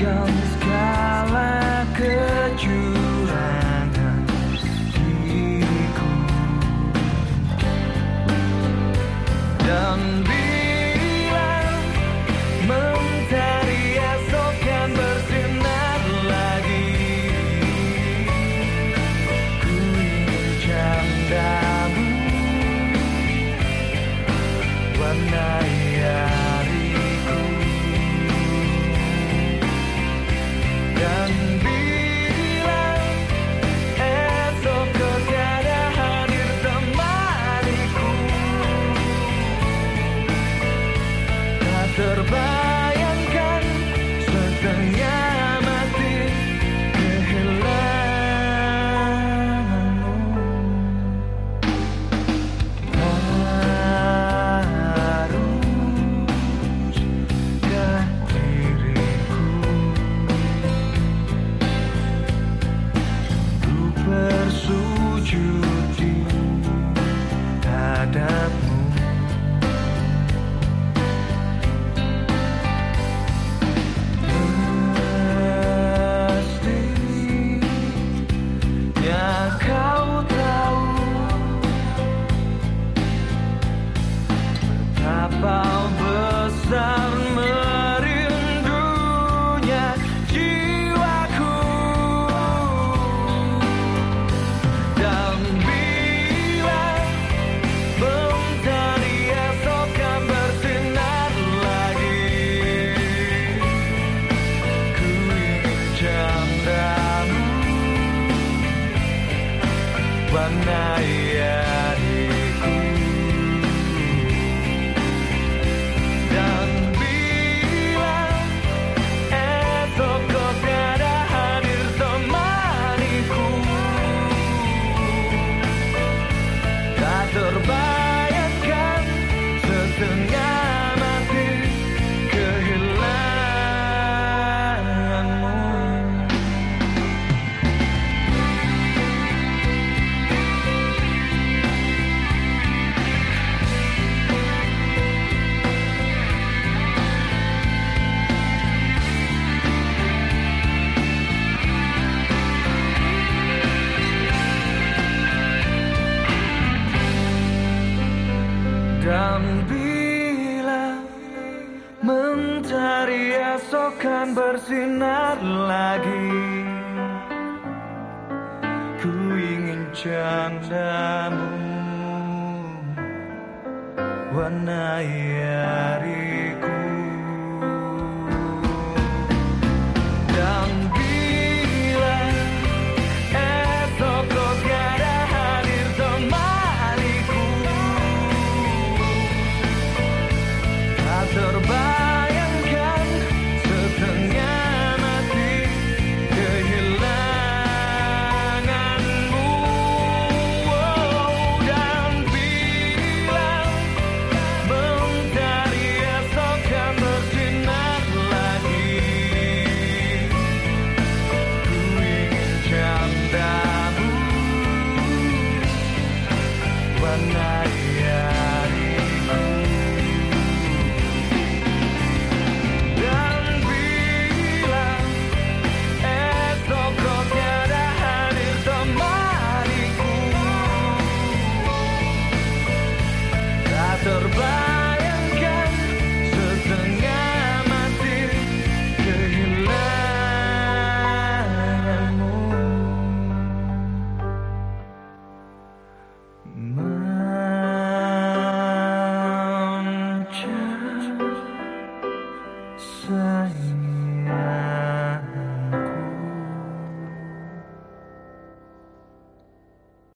bukan skala kecurangan dan terbayangkan bersinar lagi. Ku ingin candamu Warnai hariku terbang